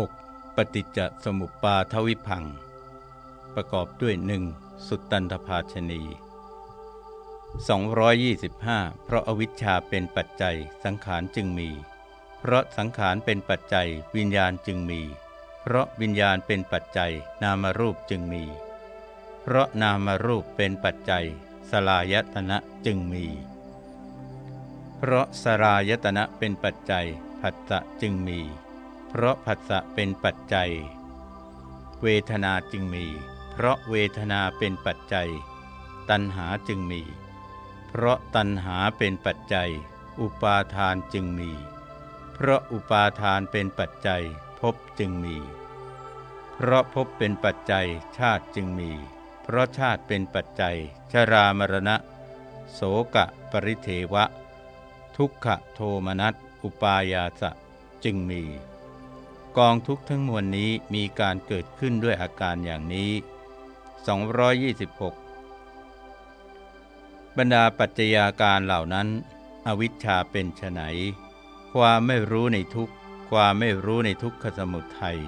6. ปฏิจจสมุปปาทวิพัง ประกอบด้วยหนึ่งสุตตันทภาชนี225 เพราะอาวิชชาเป็นปัจจัยสังขารจึงมี เพราะสังขารเป็นปัจจัยวิญญาณจึงมี เพราะวิญญาณเป็นปัจจัยนามรูปจึงมี เพราะนามรูปเป็นปัจจัย สลายตนะจึงมี เพราะสลายตนะเป็นปัจจัยผัสสะจึงมี เพราะผัสสะเป็นปัจจัย เวทนาจึงมี เพราะเวทนาเป็นปัจจัย ตัณหาจึงมี เพราะตัณหาเป็นปัจจัย อุปาทานจึงมี เพราะอุปาทานเป็นปัจจัยภพจึงมี เพราะภพเป็นปัจจัยชาติจึงมี เพราะชาติเป็นปัจจัย ชรามรณะ โสกะปริเทวะ ทุกขโทมนัสอุปายาสะจึงมี กองทุกทั้งมวลนี้มีการเกิดขึ้นด้วยอาการอย่างนี้ 226 บรรดาปัจจัยาการเหล่านั้น อวิชชาเป็นไฉนความไม่รู้ในทุกความไม่รู้ในทุกขสมุทัย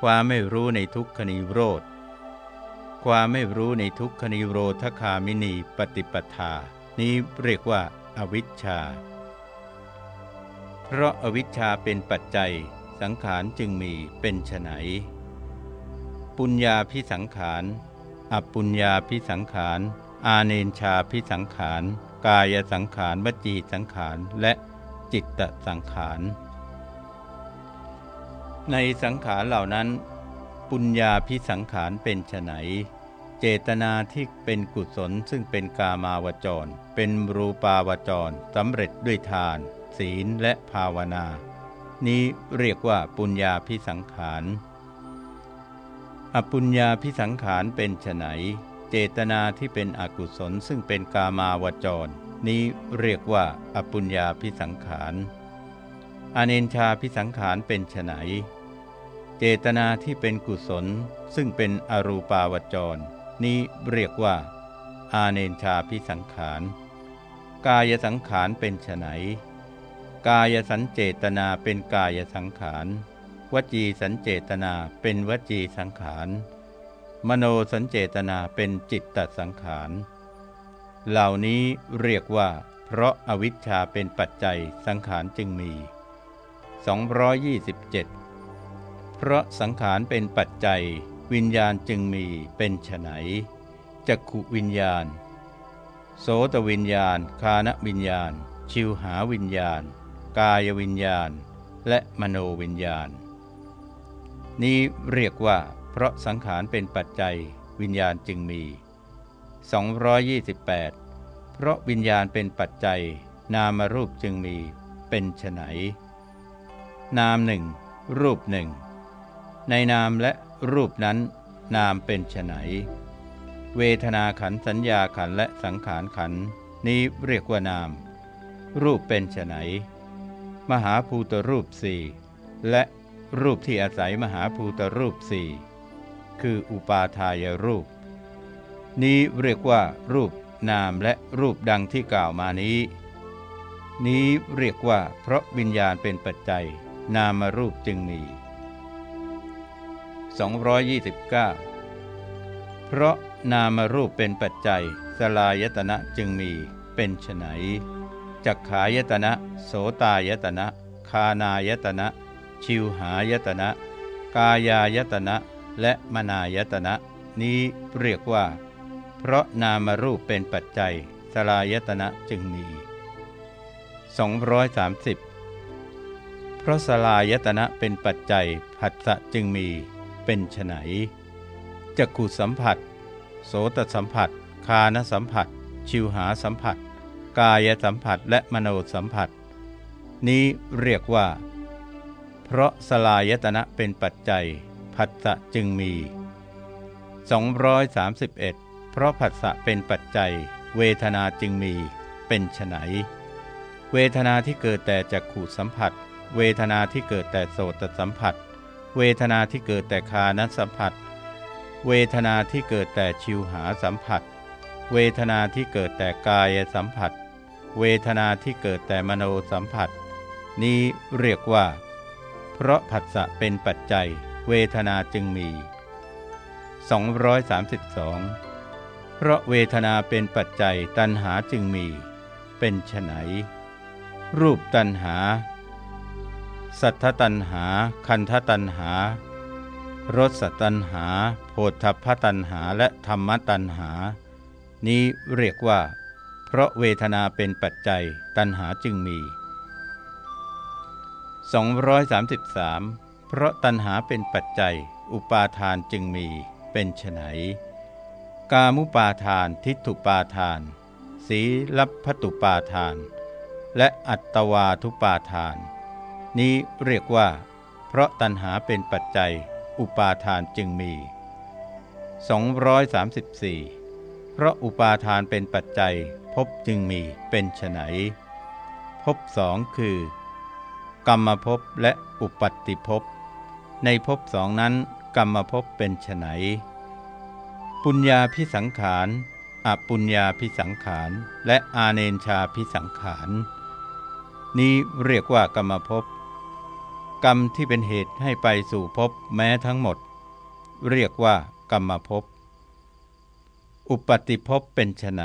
ความไม่รู้ในทุกขนิโรธ ความไม่รู้ในทุกขนิโรธคามินีปฏิปทา นี้เรียกว่า อวิชชา เพราะอวิชชาเป็นปัจจัย สังขารจึงมีเป็นไฉนปุญญาพิสังขารอปุญญาพิสังขาร อาเนนชาพิสังขาร กายสังขารวจีสังขาร และจิตตสังขาร ในสังขารเหล่านั้น ปุญญาพิสังขารเป็นไฉนเจตนาที่เป็นกุศลซึ่งเป็นกามาวจร เป็นรูปาวจรสำเร็จด้วยทาน ศีลและภาวนา นี้เรียกว่าปุญญาพิสังขาร อปุญญาพิสังขารเป็นไฉนเจตนาที่เป็นอกุศลซึ่งเป็นกามาวจร นี้เรียกว่าอปุญญาพิสังขาร อเนนชาพิสังขารเป็นไฉนเจตนาที่เป็นกุศลซึ่งเป็นอรูปาวจร นี้เรียกว่า อาเนนชาพิสังขาร กายสังขารเป็นไฉน กายสัญเจตนาเป็นกายสังขาร วจีสัญเจตนาเป็นวจีสังขาร มโนสัญเจตนาเป็นจิตตสังขาร เหล่านี้เรียกว่า เพราะอาวิชชาเป็นปัจจัยสังขารจึงมี 227 เพราะสังขารเป็นปัจจัย วิญญาณจึงมีเป็นไฉนจักขุวิญญาณ โสตวิญญาณ คานวิญญาณ ชิวหาวิญญาณ กายวิญญาณ และมโนวิญญาณ นี้เรียกว่า เพราะสังขารเป็นปัจจัยวิญญาณจึงมี 228 เพราะวิญญาณเป็นปัจจัย นามรูปจึงมีเป็นไฉนนามหนึ่งรูปหนึ่ง ในนามและรูปนั้น นามเป็นไฉนเวทนาขันสัญญาขันและสังขารขันนี้เรียกว่านาม รูปเป็นไฉน มหาภูตรูปสี่และรูปที่อาศัยมหาภูตรูปสี่คืออุปาทายรูป นี้เรียกว่ารูปนามและรูปดังที่กล่าวมานี้ นี้เรียกว่าเพราะวิญญาณเป็นปัจจัย นามรูปจึงมี 229 เพราะนามรูปเป็นปัจจัยสลายตนะจึงมีเป็นไฉน จักขายตนะ โสตายตนะ คานายตนะ ชิวหายตนะ กายายตนะ และมนายตนะ นี้เรียกว่า เพราะนามรูปเป็นปัจจัยสลายตนะจึงมี 230 เพราะสลายตนะเป็นปัจจัยผัสสะจึงมี เป็นไฉนจักขุสัมผัส โสตสัมผัส คานสัมผัส ชิวหาสัมผัส กายสัมผัสและมโนสัมผัส นี้เรียกว่า เพราะสลายตนะเป็นปัจจัยผัสสะจึงมี 231 เพราะผัสสะเป็นปัจจัย เวทนาจึงมีเป็นไฉนเวทนาที่เกิดแต่จักขู่สัมผัส เวทนาที่เกิดแต่โสตสัมผัส เวทนาที่เกิดแต่คานสัมผัส เวทนาที่เกิดแต่ชิวหาสัมผัส เวทนาที่เกิดแต่กายสัมผัส เวทนาที่เกิดแต่มโนสัมผัส นี้เรียกว่า เพราะผัสสะเป็นปัจจัย เวทนาจึงมี 232 เพราะเวทนาเป็นปัจจัยตัณหาจึงมี เป็นไฉนรูปตัณหา สัทธตัณหา คันธตัณหารสตัณหา โพธพตัณหาและธรรมตัณหา นี้เรียกว่า เพราะเวทนาเป็นปัจจัยตัณหาจึงมี 233 เพราะตัณหาเป็นปัจจัย อุปาทานจึงมี เป็นไฉนกามุปาทานทิฏฐุปาทาน สีลัพพตุปาทาน และอัตตวาทุปาทาน นี้เรียกว่า เพราะตัณหาเป็นปัจจัย อุปาทานจึงมี 234 เพราะอุปาทานเป็นปัจจัยภพจึงมีเป็นไฉนภพสองคือ กรรมภพและอุปัตติภพในภพสองนั้นกรรมภพเป็นไฉนปุญญาพิสังขารอปุญญาพิสังขารและอาเนนชาพิสังขารนี้เรียกว่ากรรมภพกรรมที่เป็นเหตุให้ไปสู่ภพแม้ทั้งหมด เรียกว่ากรรมภพ อุปติภพเป็นไน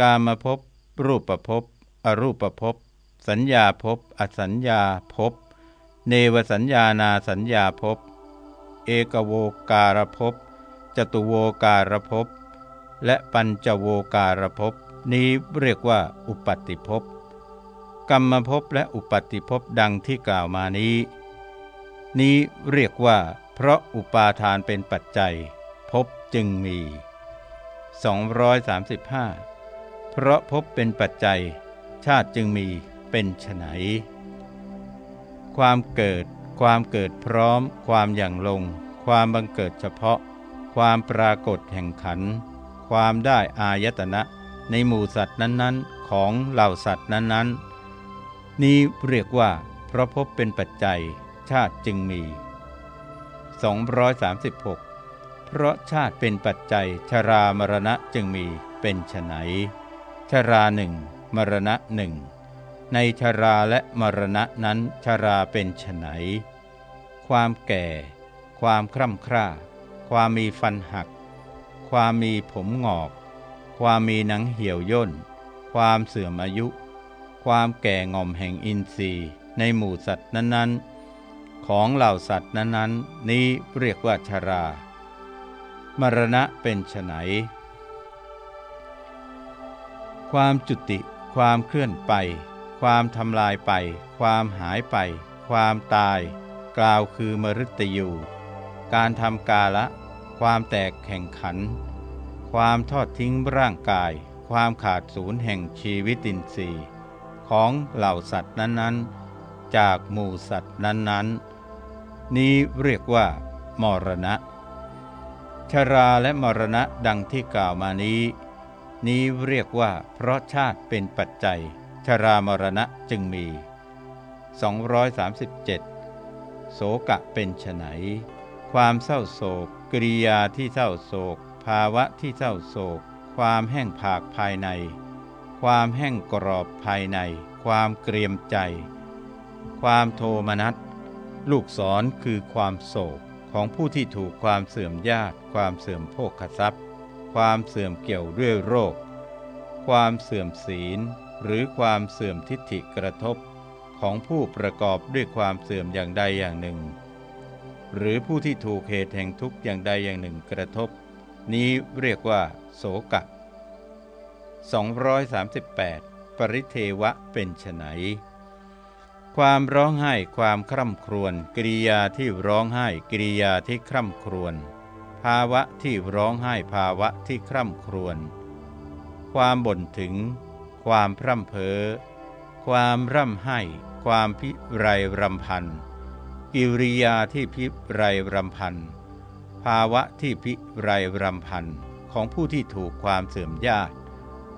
กามภพรูปภพอรูปภพสัญญาภพอสัญญาภพเนวสัญญานาสัญญาภพเอกโวการภพจตุโวการภพและปัญจโวการภพนี้เรียกว่าอุปติภพกรรมภพและอุปติภพดังที่กล่าวมานี้ นี้เรียกว่า เพราะอุปาทานเป็นปัจจัยภพจึงมี 235 เพราะภพเป็นปัจจัย ชาติจึงมีเป็นไฉนความเกิด ความเกิดพร้อม ความอย่างลง ความบังเกิดเฉพาะ ความปรากฏแห่งขัน ความได้อายตนะ ในหมู่สัตว์นั้นๆ ของเหล่าสัตว์นั้นๆ นี้เรียกว่า เพราะพบเป็นปัจจัย ชาติจึงมี 236 เพราะชาติเป็นปัจจัยชรามรณะจึงมีเป็นไนชราหนึ่งมรณะหนึ่งในชราและมรณะนั้นชราเป็นไนความแก่ ความคร่ำคร่า ความมีฟันหัก ความมีผมงอก ความมีหนังเหี่ยวย่น ความเสื่อมอายุ ความแก่งอมแห่งอินทรีย์ ในหมู่สัตว์นั้นๆ ของเหล่าสัตว์นั้นๆ นี้เรียกว่าชรา มรณะเป็นไฉนความจุติ ความเคลื่อนไป ความทำลายไป ความหายไป ความตาย กล่าวคือมฤตยูการทำกาละ ความแตกแข่งขัน ความทอดทิ้งร่างกาย ความขาดศูนย์แห่งชีวิตินทรีย์ ของเหล่าสัตว์นั้นๆ จากหมู่สัตว์นั้นๆ นี้เรียกว่ามรณะ ชราและมรณะดังที่กล่าวมานี้ นี้เรียกว่าเพราะชาติเป็นปัจจัย ชรามรณะจึงมี 237โสกะเป็นไฉนความเศร้าโศกกริยาที่เศร้าโศก ภาวะที่เศร้าโศก ความแห้งผากภายใน ความแห้งกรอบภายใน ความเกรียมใจ ความโทมนัส ลูกศรคือความโศก ของผู้ที่ถูกความเสื่อมญาติ ความเสื่อมโภคทรัพย์ ความเสื่อมเกี่ยวด้วยโรค ความเสื่อมศีล หรือความเสื่อมทิฏฐิกระทบ ของผู้ประกอบด้วยความเสื่อมอย่างใดอย่างหนึ่ง หรือผู้ที่ถูกเหตุแห่งทุกข์อย่างใดอย่างหนึ่งกระทบ นี้เรียกว่า โสกะ238 ปริเทวะเป็นไฉน ความร้องไห้ความคร่ำครวญกิริยาที่ร้องไห้กิริยาที่คร่ำครวญภาวะที่ร้องไห้ภาวะที่คร่ำครวญความบ่นถึง ความพร่ำเพ้อความร่ำไห้ ความพิไรรำพันกิริยาที่พิไรรำพันภาวะที่พิไรรำพันของผู้ที่ถูกความเสื่อมญาติ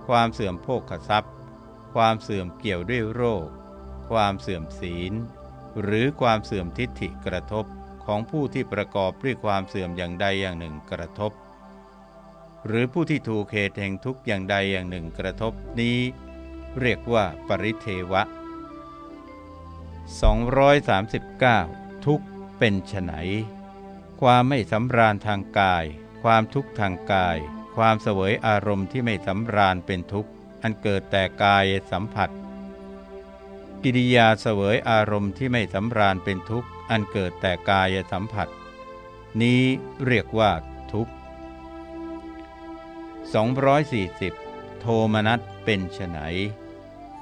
ความเสื่อมโภคทรัพย์ ความเสื่อมเกี่ยวด้วยโรค ความเสื่อมศีล หรือความเสื่อมทิฏฐิกระทบของผู้ที่ประกอบด้วยความเสื่อมอย่างใดอย่างหนึ่งกระทบ หรือผู้ที่ถูกเหตุแห่งทุกข์อย่างใดอย่างหนึ่งกระทบนี้ เรียกว่าปริเทวะ 239 ทุกเป็นไฉนความไม่สำราญทางกาย ความทุกข์ทางกาย ความเสวยอารมณ์ที่ไม่สำราญเป็นทุกข์ อันเกิดแต่กายสัมผัส กิริยาเสวยอารมณ์ที่ไม่สำราญเป็นทุกข์อันเกิดแต่กายสัมผัส นี้เรียกว่าทุกข์ 240 โทมนัสเป็นไฉน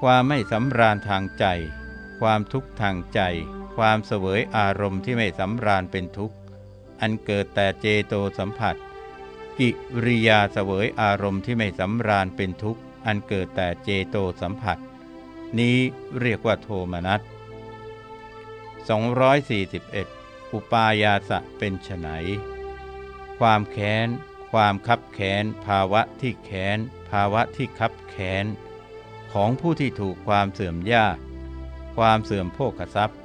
ความไม่สำราญทางใจ ความทุกข์ทางใจ ความเสวยอารมณ์ที่ไม่สำราญเป็นทุกข์ อันเกิดแต่เจโตสัมผัส กิริยาเสวยอารมณ์ที่ไม่สำราญเป็นทุกข์ อันเกิดแต่เจโตสัมผัส นี้เรียกว่าโทมนัส241 อุปายาสะเป็นไฉนความแค้น ความคับแค้น ภาวะที่แค้น ภาวะที่คับแค้น ของผู้ที่ถูกความเสื่อมยาก ความเสื่อมโภคทรัพย์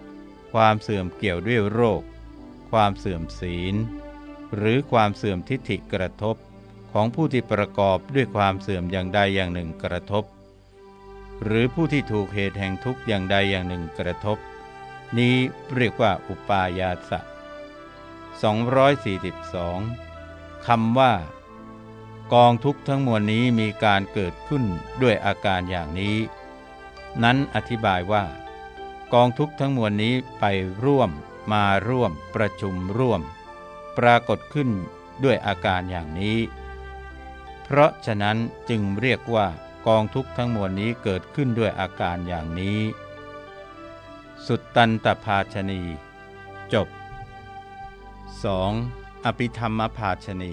ความเสื่อมเกี่ยวด้วยโรค ความเสื่อมศีล หรือความเสื่อมทิฏฐิกระทบ ของผู้ที่ประกอบด้วยความเสื่อมอย่างใดอย่างหนึ่งกระทบ หรือผู้ที่ถูกเหตุแห่งทุกข์อย่างใดอย่างหนึ่งกระทบ นี้เรียกว่าอุปายาสะ242คำว่า กองทุกข์ทั้งมวลนี้มีการเกิดขึ้นด้วยอาการอย่างนี้ นั้นอธิบายว่า กองทุกข์ทั้งมวลนี้ไปร่วม มาร่วม ประชุมร่วม ปรากฏขึ้นด้วยอาการอย่างนี้ เพราะฉะนั้นจึงเรียกว่า กองทุกข์ทั้งมวลนี้เกิดขึ้นด้วยอาการอย่างนี้ สุตตันตภาชนี จบ 2. อภิธรรมภาชนี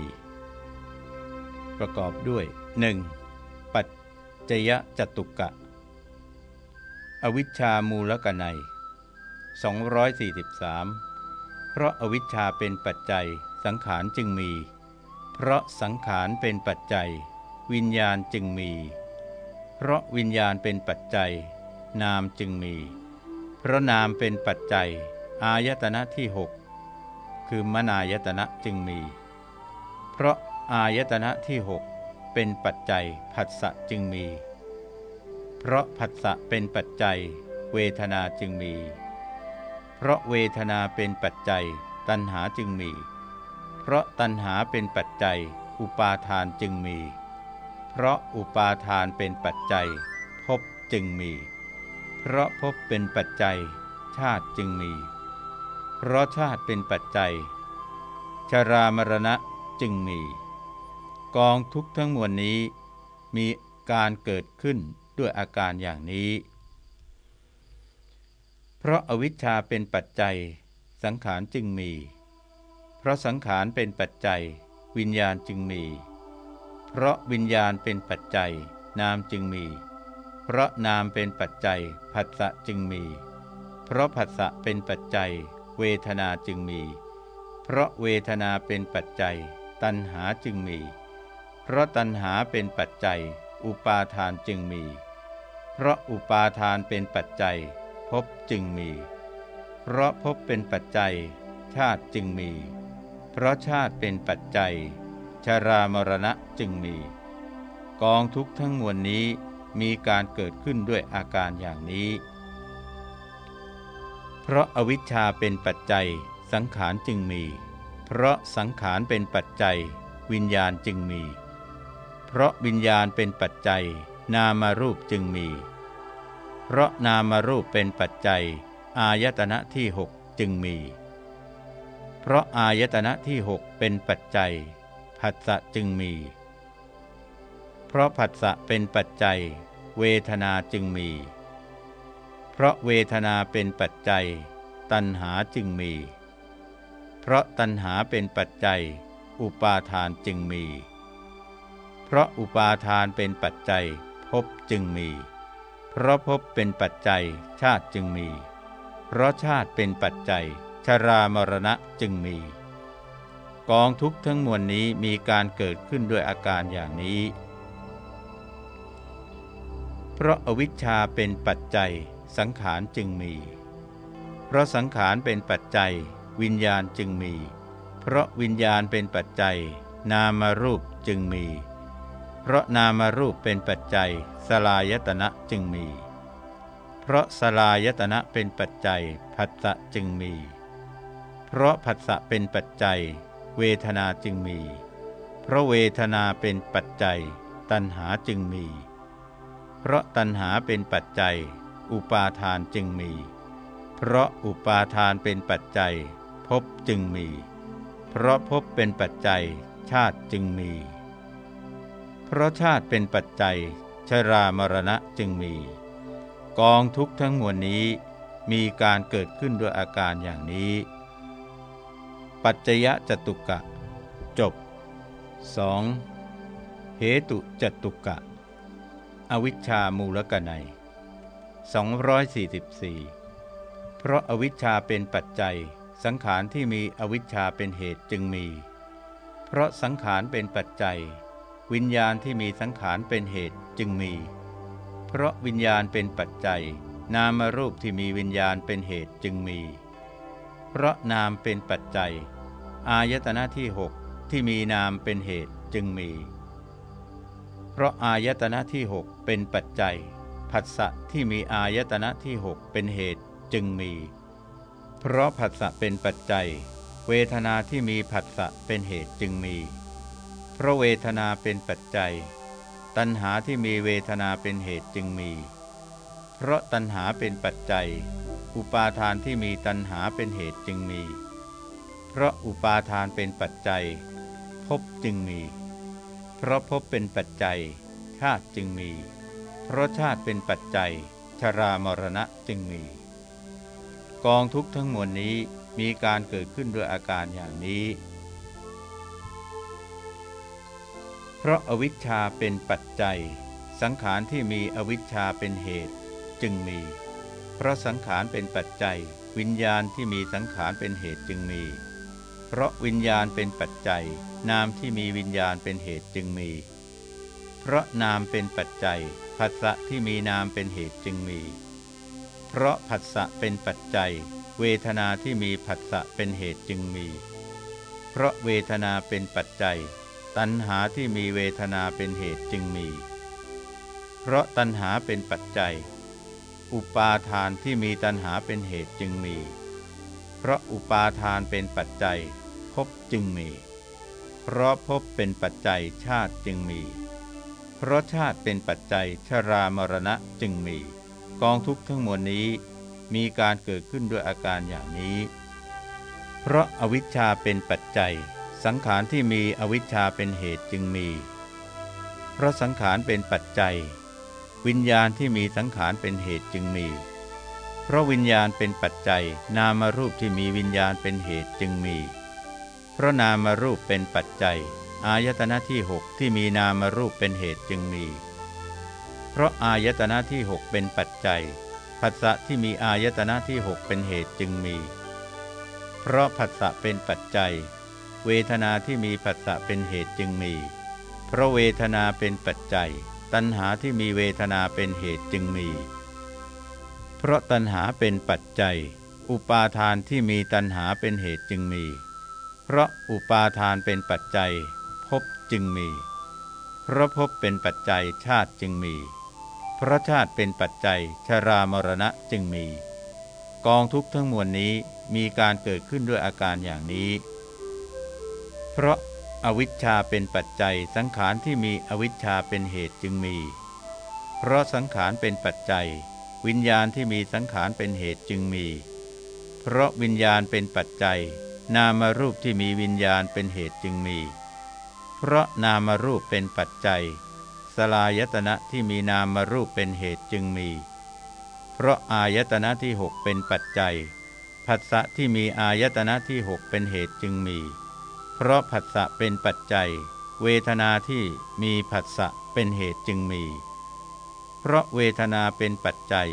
ประกอบด้วย 1. ปัจจยจตุกะ อวิชชามูลกนัย243 เพราะอวิชชาเป็นปัจจัยสังขารจึงมี เพราะสังขารเป็นปัจจัย วิญญาณจึงมี เพราะวิญญาณเป็นปัจจัย นามจึงมี เพราะนามเป็นปัจจัย อายตนะที่หกคือมนายตนะจึงมี เพราะอายตนะที่หกเป็นปัจจัยผัสสะจึงมี เพราะผัสสะเป็นปัจจัย เวทนาจึงมี เพราะเวทนาเป็นปัจจัย ตัณหาจึงมี เพราะตัณหาเป็นปัจจัย อุปาทานจึงมี เพราะอุปาทานเป็นปัจจัยภพจึงมี เพราะภพเป็นปัจจัย ชาติจึงมี เพราะชาติเป็นปัจจัย ชรามรณะจึงมี กองทุกทั้งมวลนี้ มีการเกิดขึ้นด้วยอาการอย่างนี้ เพราะอวิชชาเป็นปัจจัย สังขารจึงมี เพราะสังขารเป็นปัจจัย วิญญาณจึงมี เพราะวิญญาณเป็นปัจจัย นามจึงมี เพราะนามเป็นปัจจัยผัสสะจึงมี เพราะผัสสะเป็นปัจจัย เวทนาจึงมี เพราะเวทนาเป็นปัจจัย ตัณหาจึงมี เพราะตัณหาเป็นปัจจัย อุปาทานจึงมี เพราะอุปาทานเป็นปัจจัยภพจึงมี เพราะภพเป็นปัจจัย ชาติจึงมี เพราะชาติเป็นปัจจัย ชรามรณะจึงมี กองทุกทั้งมวลนี้มีการเกิดขึ้นด้วยอาการอย่างนี้ เพราะอวิชชาเป็นปัจจัยสังขารจึงมี เพราะสังขารเป็นปัจจัย วิญญาณจึงมี เพราะวิญญาณเป็นปัจจัย นามารูปจึงมี เพราะนามารูปเป็นปัจจัย อายตนะที่หกจึงมี เพราะอายตนะที่หกเป็นปัจจัย ผัสสะจึงมี เพราะผัสสะเป็นปัจจัย เวทนาจึงมี เพราะเวทนาเป็นปัจจัย ตัณหาจึงมี เพราะตัณหาเป็นปัจจัย อุปาทานจึงมี เพราะอุปาทานเป็นปัจจัยภพจึงมี เพราะภพเป็นปัจจัยชาติจึงมี เพราะชาติเป็นปัจจัย ชรามรณะจึงมี กองทุกทั้งมวลนี้มีการเกิดขึ้นด้วยอาการอย่างนี้ เพราะอวิชชาเป็นปัจจัยสังขารจึงมี เพราะสังขารเป็นปัจจัย วิญญาณจึงมี เพราะวิญญาณเป็นปัจจัย นามรูปจึงมี เพราะนามรูปเป็นปัจจัย สลายตนะจึงมี เพราะสลายตนะเป็นปัจจัยผัสสะจึงมี เพราะผัสสะเป็นปัจจัย เวทนาจึงมี เพราะเวทนาเป็นปัจจัย ตัณหาจึงมี เพราะตัณหาเป็นปัจจัย อุปาทานจึงมี เพราะอุปาทานเป็นปัจจัยภพจึงมี เพราะภพเป็นปัจจัย ชาติจึงมี เพราะชาติเป็นปัจจัย ชรามรณะจึงมี กองทุกทั้งมวลนี้มีการเกิดขึ้นด้วยอาการอย่างนี้ ปัจจยะจตุกะ จบ 2. เหตุจตุกะ อวิชชามูลกนัย244 เพราะอาวิชชาเป็นปัจจัย สังขารที่มีอวิชชาเป็นเหตุจึงมี เพราะสังขารเป็นปัจจัย วิญญาณที่มีสังขารเป็นเหตุจึงมี เพราะวิญญาณเป็นปัจจัย นามรูปที่มีวิญญาณเป็นเหตุจึงมี เพราะนามเป็นปัจจัย อายตนะที่หกที่มีนามเป็นเหตุจึงมี เพราะอายตนะที่หกเป็นปัจจัย ผัสสะที่มีอายตนะที่หกเป็นเหตุจึงมี เพราะผัสสะเป็นปัจจัย เวทนาที่มีผัสสะเป็นเหตุจึงมี เพราะเวทนาเป็นปัจจัย ตัณหาที่มีเวทนาเป็นเหตุจึงมี เพราะตัณหาเป็นปัจจัย อุปาทานที่มีตัณหาเป็นเหตุจึงมี เพราะอุปาทานเป็นปัจจัยภพจึงมี เพราะภพเป็นปัจจัย ชาติจึงมี เพราะชาติเป็นปัจจัย ชรามรณะจึงมี กองทุกข์ทั้งมวลนี้มีการเกิดขึ้นด้วยอาการอย่างนี้ เพราะอวิชชาเป็นปัจจัย สังขารที่มีอวิชชาเป็นเหตุจึงมี เพราะสังขารเป็นปัจจัย วิญญาณที่มีสังขารเป็นเหตุจึงมี เพราะวิญญาณเป็นปัจจัย นามที่มีวิญญาณเป็นเหตุจึงมี เพราะนามเป็นปัจจัยภาษะที่มีนามเป็นเหตุจึงมี เพราะผัสสะเป็นปัจจัย เวทนาที่มีผัสสะเป็นเหตุจึงมี เพราะเวทนาเป็นปัจจัย ตัณหาที่มีเวทนาเป็นเหตุจึงมี เพราะตัณหาเป็นปัจจัย อุปาทานที่มีตัณหาเป็นเหตุจึงมี เพราะอุปาทานเป็นปัจจัยภพจึงมี เพราะภพเป็นปัจจัยชาติจึงมี เพราะชาติเป็นปัจจัยชรามรณะจึงมี กองทุกข์ทั้งมวลนี้มีการเกิดขึ้นด้วยอาการอย่างนี้ เพราะอวิชชาเป็นปัจจัย สังขารที่มีอวิชชาเป็นเหตุจึงมี เพราะสังขารเป็นปัจจัย วิญญาณที่มีสังขารเป็นเหตุจึงมี เพราะวิญญาณเป็นปัจจัย นามรูปที่มีวิญญาณเป็นเหตุจึงมี เพราะนามรูปเป็นปัจจัย อายตนะที่หกที่มีนามรูปเป็นเหตุจึงมี เพราะอายตนะที่หกเป็นปัจจัยผัสสะที่มีอายตนะที่หกเป็นเหตุจึงมี เพราะผัสสะเป็นปัจจัย เวทนาที่มีผัสสะเป็นเหตุจึงมี เพราะเวทนาเป็นปัจจัย ตัณหาที่มีเวทนาเป็นเหตุจึงมี เพราะตัณหาเป็นปัจจัย อุปาทานที่มีตัณหาเป็นเหตุจึงมี เพราะอุปาทานเป็นปัจจัยภพจึงมี เพราะภพเป็นปัจจัยชาติจึงมี เพราะชาติเป็นปัจจัยชรามรณะจึงมี กองทุกข์ทั้งมวลนี้มีการเกิดขึ้นด้วยอาการอย่างนี้ เพราะ อวิชชาเป็นปัจจัยสังขารที่มีอวิชชาเป็นเหตุจึงมี เพราะสังขารเป็นปัจจัย วิญญาณที่มีสังขารเป็นเหตุจึงมี เพราะวิญญาณเป็นปัจจัย นามรูปที่มีวิญญาณเป็นเหตุจึงมี เพราะนามรูปเป็นปัจจัย สลายตนะที่มีนามรูปเป็นเหตุจึงมี เพราะอายตนะที่หกเป็นปัจจัยผัสสะที่มีอายตนะที่หกเป็นเหตุจึงมี เพราะผัสสะเป็นปัจจัย เวทนาที่มีผัสสะเป็นเหตุจึงมี เพราะเวทนาเป็นปัจจัย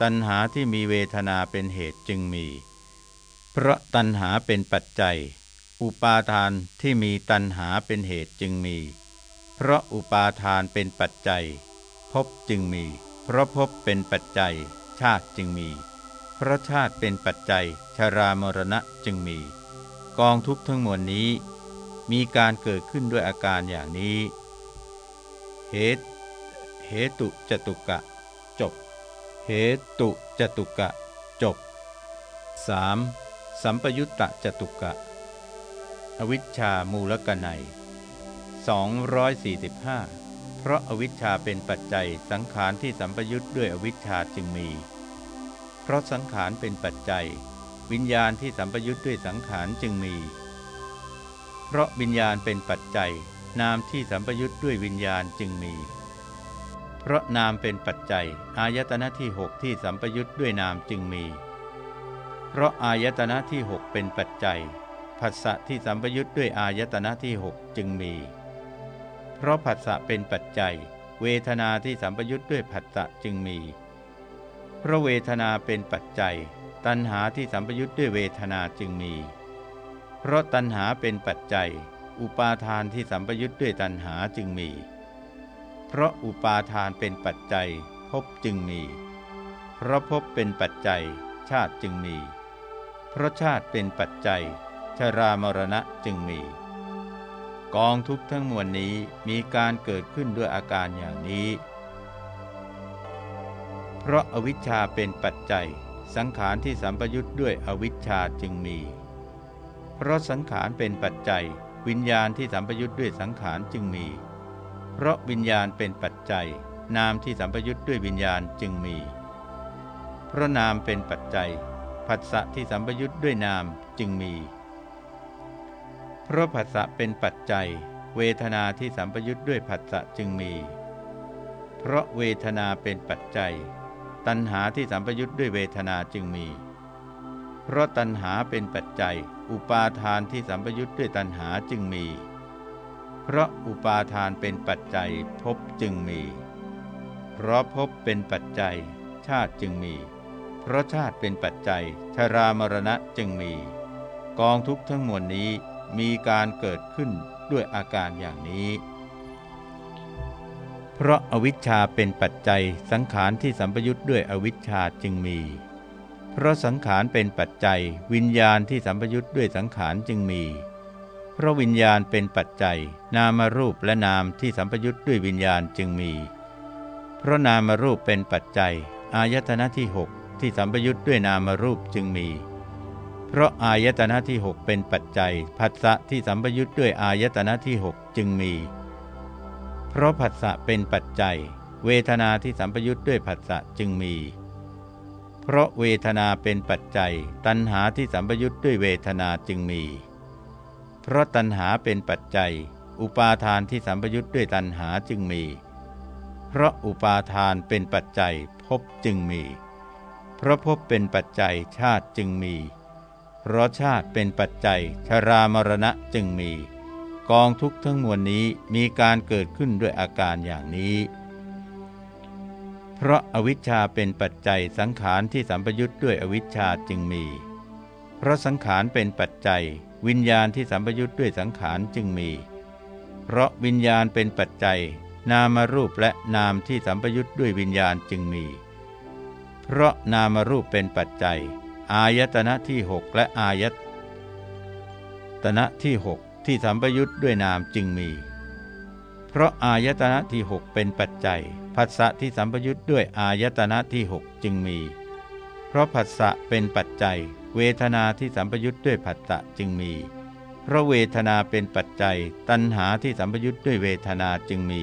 ตัณหาที่มีเวทนาเป็นเหตุจึงมี เพราะตัณหาเป็นปัจจัย อุปาทานที่มีตัณหาเป็นเหตุจึงมี เพราะอุปาทานเป็นปัจจัยภพจึงมี เพราะภพเป็นปัจจัย ชาติจึงมี เพราะชาติเป็นปัจจัย ชรามรณะจึงมี กองทุกทั้งมวลนี้ มีการเกิดขึ้นด้วยอาการอย่างนี้ เหตุเหตุจตุกะ จบ เหตุจตุกะ จบ 3. สัมปยุตตะจตุกะ อวิชชามูลกนัย245 เพราะอวิชชาเป็นปัจจัยสังขารที่สัมปยุตด้วยอวิชชาจึงมี เพราะสังขารเป็นปัจจัย วิญญาณที่สัมปยุตด้วยสังขารจึงมี เพราะวิญญาณเป็นปัจจัย นามที่สัมปยุตด้วยวิญญาณจึงมี เพราะนามเป็นปัจจัย อายตนะที่หกที่สัมปยุตด้วยนามจึงมี เพราะอายตนะที่หกเป็นปัจจัยผัสสะที่สัมปยุตด้วยอายตนะที่หกจึงมี เพราะผัสสะเป็นปัจจัย เวทนาที่สัมปยุตด้วยผัสสะจึงมี เพราะเวทนาเป็นปัจจัย ตัณหาที่สัมปยุตด้วยเวทนาจึงมี เพราะตัณหาเป็นปัจจัย อุปาทานที่สัมปยุตด้วยตัณหาจึงมี เพราะอุปาทานเป็นปัจจัยภพจึงมี เพราะภพเป็นปัจจัย ชาติจึงมี เพราะชาติเป็นปัจจัย ชรามรณะจึงมี กองทุกทั้งมวลนี้มีการเกิดขึ้นด้วยอาการอย่างนี้ เพราะอวิชชาเป็นปัจจัย สังขารที่สัมปยุทธ์ด้วยอวิชชาจึงมี เพราะสังขารเป็นปัจจัย วิญญาณที่สัมปยุทธ์ด้วยสังขารจึงมี เพราะวิญญาณเป็นปัจจัย นามที่สัมปยุทธ์ด้วยวิญญาณจึงมี เพราะนามเป็นปัจจัยผัสสะที่สัมปยุทธ์ด้วยนามจึงมี เพราะผัสสะเป็นปัจจัย เวทนาที่สัมปยุทธ์ด้วยผัสสะจึงมี เพราะเวทนาเป็นปัจจัย ตัณหาที่สัมปยุทธ์ด้วยเวทนาจึงมี เพราะตัณหาเป็นปัจจัย อุปาทานที่สัมปยุทธ์ด้วยตัณหาจึงมี เพราะอุปาทานเป็นปัจจัยภพจึงมี เพราะภพเป็นปัจจัย ชาติจึงมี เพราะชาติเป็นปัจจัย ชรามรณะจึงมี กองทุกทั้งมวลนี้มีการเกิดขึ้นด้วยอาการอย่างนี้ เพราะอวิชชาเป็นปัจจัยสังขารที่สัมปยุทธ์ด้วยอวิชชาจึงมี เพราะสังขารเป็นปัจจัย วิญญาณที่สัมปยุทธ์ด้วยสังขารจึงมี เพราะวิญญาณเป็นปัจจัย นามรูปและนามที่สัมปยุทธ์ด้วยวิญญาณจึงมี เพราะนามรูปเป็นปัจจัย อายตนะที่หกที่สัมปยุทธ์ด้วยนามรูปจึงมี เพราะอายตนะที่หกเป็นปัจจัย ผัสสะที่สัมปยุทธ์ด้วยอายตนะที่หกจึงมี เพราะผัสสะเป็นปัจจัย เวทนาที่สัมปยุทธ์ด้วยผัสสะจึงมี เพราะเวทนาเป็นปัจจัย ตัณหาที่สัมปยุทธ์ด้วยเวทนาจึงมี เพราะตัณหาเป็นปัจจัย อุปาทานที่สัมปยุทธ์ด้วยตัณหาจึงมี เพราะอุปาทานเป็นปัจจัยภพจึงมี เพราะภพเป็นปัจจัยชาติจึงมี เพราะชาติเป็นปัจจัยชรามรณะจึงมี กองทุกข์ทั้งมวลนี้มีการเกิดขึ้นด้วยอาการอย่างนี้ เพราะอาวิชชาเป็นปัจจัยสังขารที่สัมปยุทธ์ด้วยอวิชชาจึงมี เพราะสังขารเป็นปัจจัย วิญญาณที่สัมปยุทธ์ด้วยสังขารจึงมี เพราะวิญญาณเป็นปัจจัย นามารูปและนามที่สัมปยุทธ์ด้วยวิญญาณจึงมี เพราะนามารูปเป็นปัจจัย อายตนะที่หกและอายตนะที่หก ที่สัมปยุทธ์ด้วยนามจึงมี เพราะอายตนะที่หกเป็นปัจจัยผัสสะที่สัมปยุทธ์ด้วยอายตนะที่หกจึงมี เพราะผัสสะเป็นปัจจัย เวทนาที่สัมปยุทธ์ด้วยผัสสะจึงมี เพราะเวทนาเป็นปัจจัย ตัณหาที่สัมปยุทธ์ด้วยเวทนาจึงมี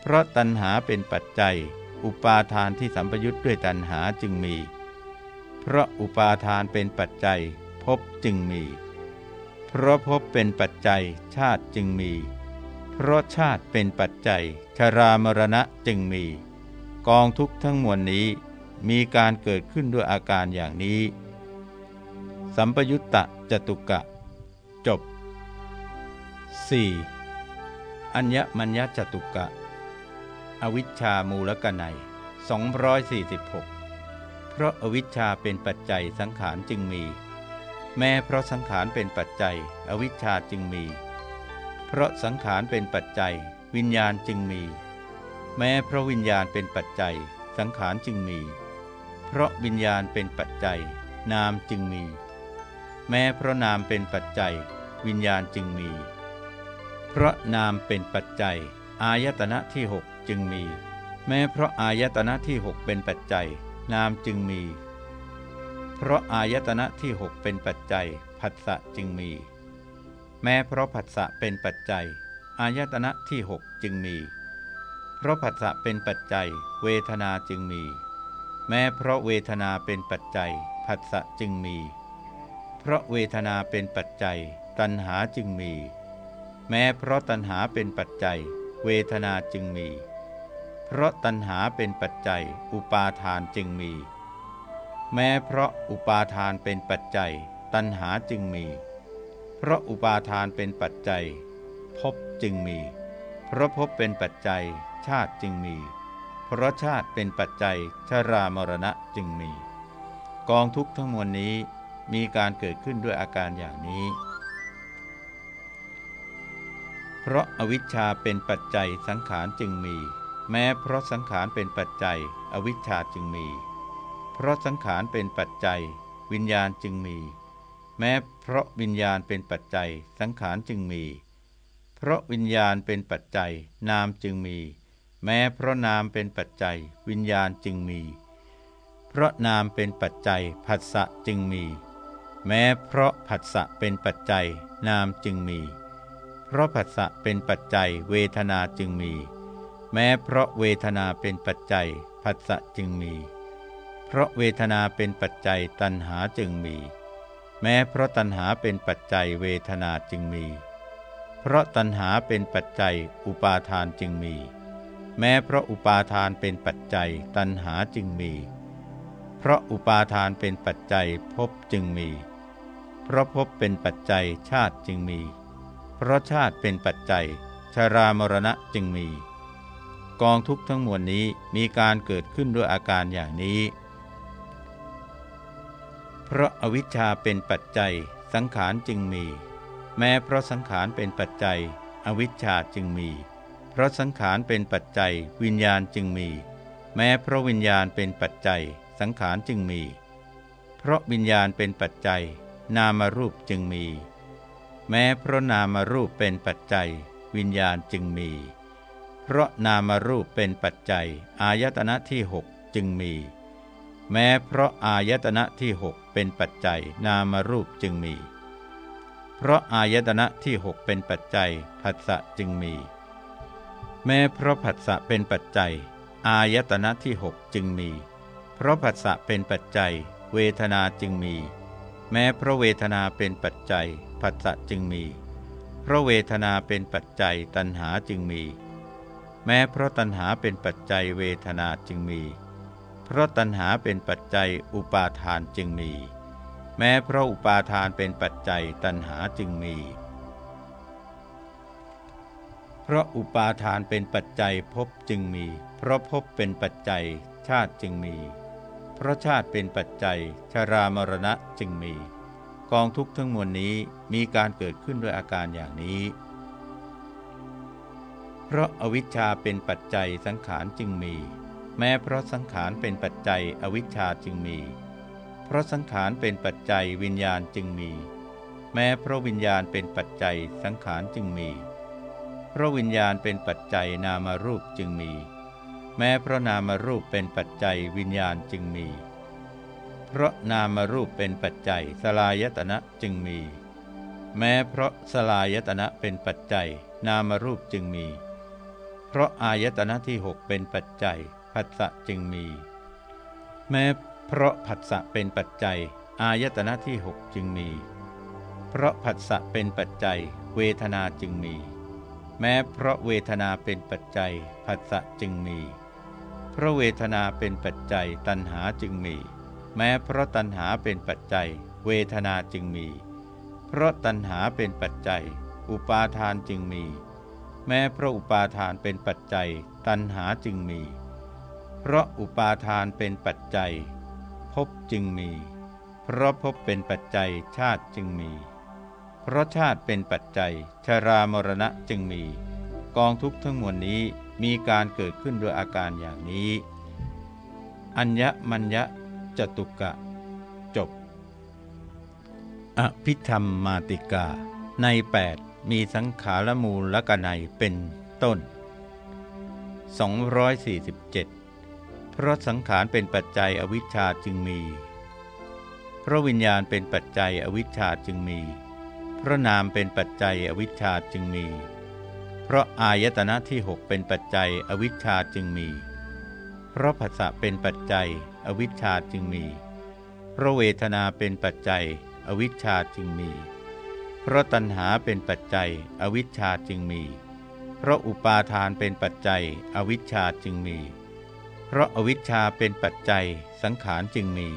เพราะตัณหาเป็นปัจจัย อุปาทานที่สัมปยุทธ์ด้วยตัณหาจึงมี เพราะอุปาทานเป็นปัจจัยภพจึงมี เพราะภพเป็นปัจจัยชาติจึงมี เพราะชาติเป็นปัจจัย ชรามรณะจึงมี กองทุกข์ทั้งมวลนี้มีการเกิดขึ้นด้วยอาการอย่างนี้ สัมปยุตตะจตุกะ จบ 4. อัญญมัญญจตุกะ อวิชชามูลกนัย246 เพราะอวิชชาเป็นปัจจัยสังขารจึงมี แม้เพราะสังขารเป็นปัจจัย อวิชชาจึงมี เพราะสังขารเป็นปัจจัย วิญญาณจึงมี แม้เพราะวิญญาณเป็นปัจจัย สังขารจึงมี เพราะวิญญาณเป็นปัจจัย นามจึงมี แม้เพราะนามเป็นปัจจัย วิญญาณจึงมี เพราะนามเป็นปัจจัย อายตนะที่หกจึงมี แม้เพราะอายตนะที่หกเป็นปัจจัย นามจึงมี เพราะอายตนะที่หกเป็นปัจจัยผัสสะจึงมี แม้เพราะผัสสะเป็นปัจจัย อายตนะที่หกจึงมี เพราะผัสสะเป็นปัจจัย เวทนาจึงมี แม้เพราะเวทนาเป็นปัจจัยผัสสะจึงมี เพราะเวทนาเป็นปัจจัย ตัณหาจึงมี แม้เพราะตัณหาเป็นปัจจัย เวทนาจึงมี เพราะตัณหาเป็นปัจจัย อุปาทานจึงมี แม้เพราะอุปาทานเป็นปัจจัย ตัณหาจึงมี เพราะอุปาทานเป็นปัจจัยภพจึงมี เพราะภพเป็นปัจจัย ชาติจึงมี เพราะชาติเป็นปัจจัยชรามรณะจึงมี กองทุกข์ทั้งมวลนี้มีการเกิดขึ้นด้วยอาการอย่างนี้ เพราะอวิชชาเป็นปัจจัยสังขารจึงมี แม้เพราะสังขารเป็นปัจจัย อวิชชาจึงมี เพราะสังขารเป็นปัจจัย วิญญาณจึงมี แม้เพราะวิญญาณเป็นปัจจัย สังขารจึงมี เพราะวิญญาณเป็นปัจจัย นามจึงมี แม้เพราะนามเป็นปัจจัย วิญญาณจึงมี เพราะนามเป็นปัจจัยผัสสะจึงมี แม้เพราะผัสสะเป็นปัจจัย นามจึงมี เพราะผัสสะเป็นปัจจัย เวทนาจึงมี แม้เพราะเวทนาเป็นปัจจัยผัสสะจึงมี เพราะเวทนาเป็นปัจจัยตัณหาจึงมี แม้เพราะตัณหาเป็นปัจจัยเวทนาจึงมี เพราะตัณหาเป็นปัจจัยอุปาทานจึงมี แม้เพราะอุปาทานเป็นปัจจัยตัณหาจึงมี เพราะอุปาทานเป็นปัจจัยภพจึงมี เพราะภพเป็นปัจจัยชาติจึงมี เพราะชาติเป็นปัจจัยชรามรณะจึงมี กองทุกข์ทั้งมวลนี้มีการเกิดขึ้นด้วยอาการอย่างนี้ เพราะอวิชชาเป็นปัจจัย สังขารจึงมี แม้เพราะสังขารเป็นปัจจัย อวิชชาจึงมี เพราะสังขารเป็นปัจจัย วิญญาณจึงมี แม้เพราะวิญญาณเป็นปัจจัย สังขารจึงมี เพราะวิญญาณเป็นปัจจัย นามรูปจึงมี แม้เพราะนามารูปเป็นปัจจัย วิญญาณจึงมี เพราะนามารูปเป็นปัจจัย อายตนะที่หกจึงมี แม้เพราะอายตนะที่หกเป็นปัจจัยนามรูปจึงมี เพราะอายตนะที่หกเป็นปัจจัยผัสสะจึงมี แม้เพราะผัสสะเป็นปัจจัย อายตนะที่หกจึงมี เพราะผัสสะเป็นปัจจัย เวทนาจึงมี แม้เพราะเวทนาเป็นปัจจัยผัสสะจึงมี เพราะเวทนาเป็นปัจจัยตัณหาจึงมี แม้เพราะตัณหาเป็นปัจจัยเวทนาจึงมี เพราะตัณหาเป็นปัจจัยอุปาทานจึงมี แม้เพราะอุปาทานเป็นปัจจัยตัณหาจึงมี เพราะอุปาทานเป็นปัจจัยภพจึงมี เพราะภพเป็นปัจจัยชาติจึงมี เพราะชาติเป็นปัจจัยชรามรณะจึงมี กองทุกข์ทั้งมวลนี้มีการเกิดขึ้นด้วยอาการอย่างนี้ เพราะอวิชชาเป็นปัจจัยสังขารจึงมี แม้เพราะสังขารเป็นปัจจัยอวิชชาจึงมี เพราะสังขารเป็นปัจจัยวิญญาณจึงมี แม้เพราะวิญญาณเป็นปัจจัยสังขารจึงมี เพราะวิญญาณเป็นปัจจัยนามารูปจึงมี แม้เพราะนามารูปเป็นปัจจัยวิญญาณจึงมี เพราะนามารูปเป็นปัจจัยสลายตนะจึงมี แม้เพราะสลายตนะเป็นปัจจัย นามารูปจึงมี เพราะอายตนะที่หกเป็นปัจจัย ผัสสะจึงมี แม้เพราะผัสสะเป็นปัจจัย อายตนะที่หกจึงมี เพราะผัสสะเป็นปัจจัย เวทนาจึงมี แม้เพราะเวทนาเป็นปัจจัยผัสสะจึงมี เพราะเวทนาเป็นปัจจัยตัณหาจึงมี แม้เพราะตัณหาเป็นปัจจัย เวทนาจึงมี เพราะตัณหาเป็นปัจจัย อุปาทานจึงมี แม้เพราะอุปาทานเป็นปัจจัย ตัณหาจึงมี เพราะอุปาทานเป็นปัจจัยภพจึงมี เพราะภพเป็นปัจจัยชาติจึงมี เพราะชาติเป็นปัจจัย ชรามรณะจึงมี กองทุกข์ทั้งมวลนี้มีการเกิดขึ้นโดยอาการอย่างนี้ อัญญมัญญจตุกะ จบ อภิธรรมมาติกา ใน 8 มีสังขารมูลและกนัยเป็นต้น 247 เพราะสังขารเป็นปัจจัยอวิชชาจึงมี เพราะวิญญาณเป็นปัจจัยอวิชชาจึงมี เพราะนามเป็นปัจจัยอวิชชาจึงมี เพราะอายตนะที่หกเป็นปัจจัยอวิชชาจึงมี เพราะผัสสะเป็นปัจจัยอวิชชาจึงมี เพราะเวทนาเป็นปัจจัยอวิชชาจึงมี เพราะตัณหาเป็นปัจจัยอวิชชาจึงมี เพราะอุปาทานเป็นปัจจัยอวิชชาจึงมี เพราะอวิชชาเป็นปัจจัยสังขารจึงมี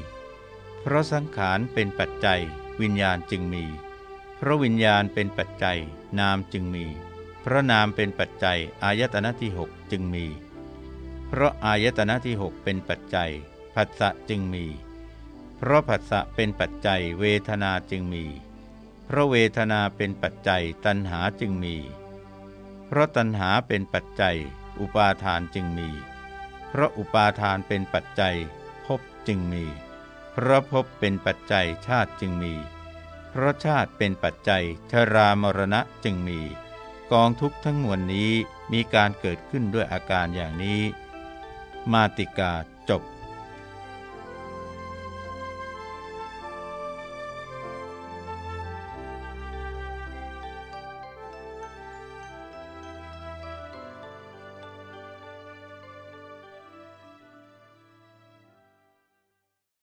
เพราะสังขารเป็นปัจจัย วิญญาณจึงมี เพราะวิญญาณเป็นปัจจัย นามจึงมี เพราะนามเป็นปัจจัย อายตนะที่หกจึงมี เพราะอายตนะที่หกเป็นปัจจัยผัสสะจึงมี เพราะผัสสะเป็นปัจจัย เวทนาจึงมี เพราะเวทนาเป็นปัจจัย ตัณหาจึงมี เพราะตัณหาเป็นปัจจัย อุปาทานจึงมี เพราะอุปาทานเป็นปัจจัยภพจึงมี เพราะภพเป็นปัจจัยชาติจึงมี เพราะชาติเป็นปัจจัยชรามรณะจึงมี กองทุกข์ทั้งมวลนี้มีการเกิดขึ้นด้วยอาการอย่างนี้ มาติกาจบ